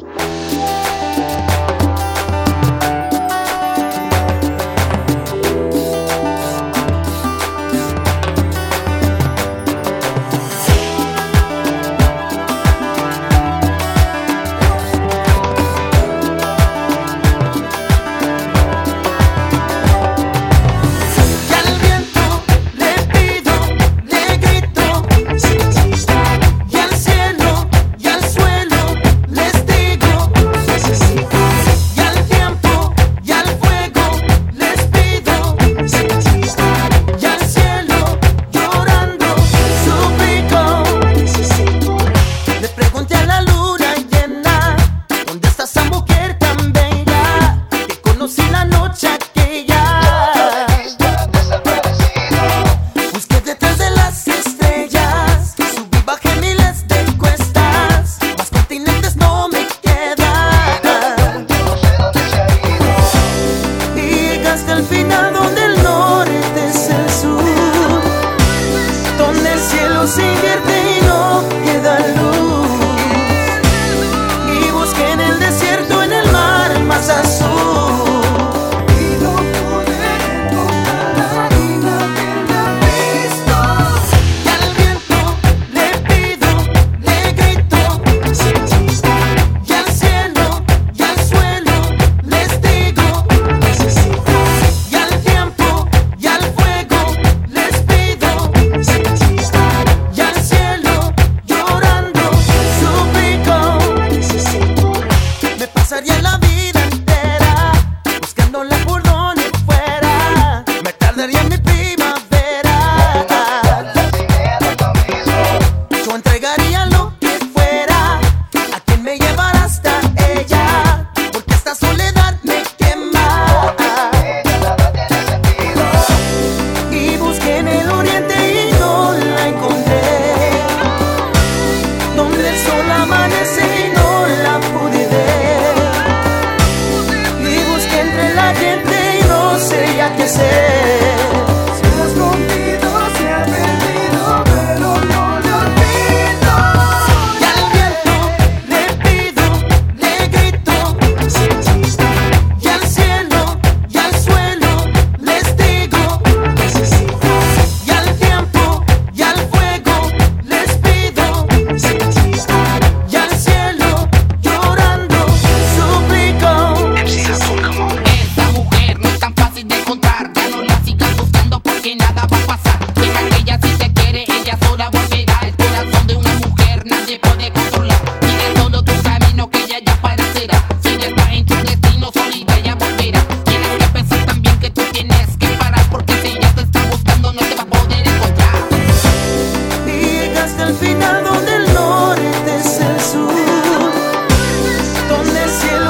Thanks. la luz.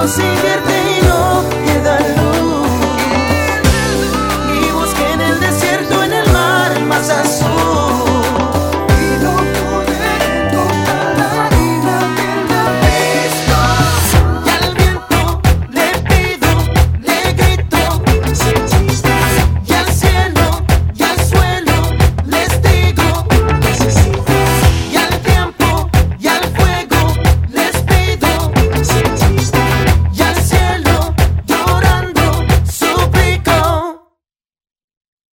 nos invierte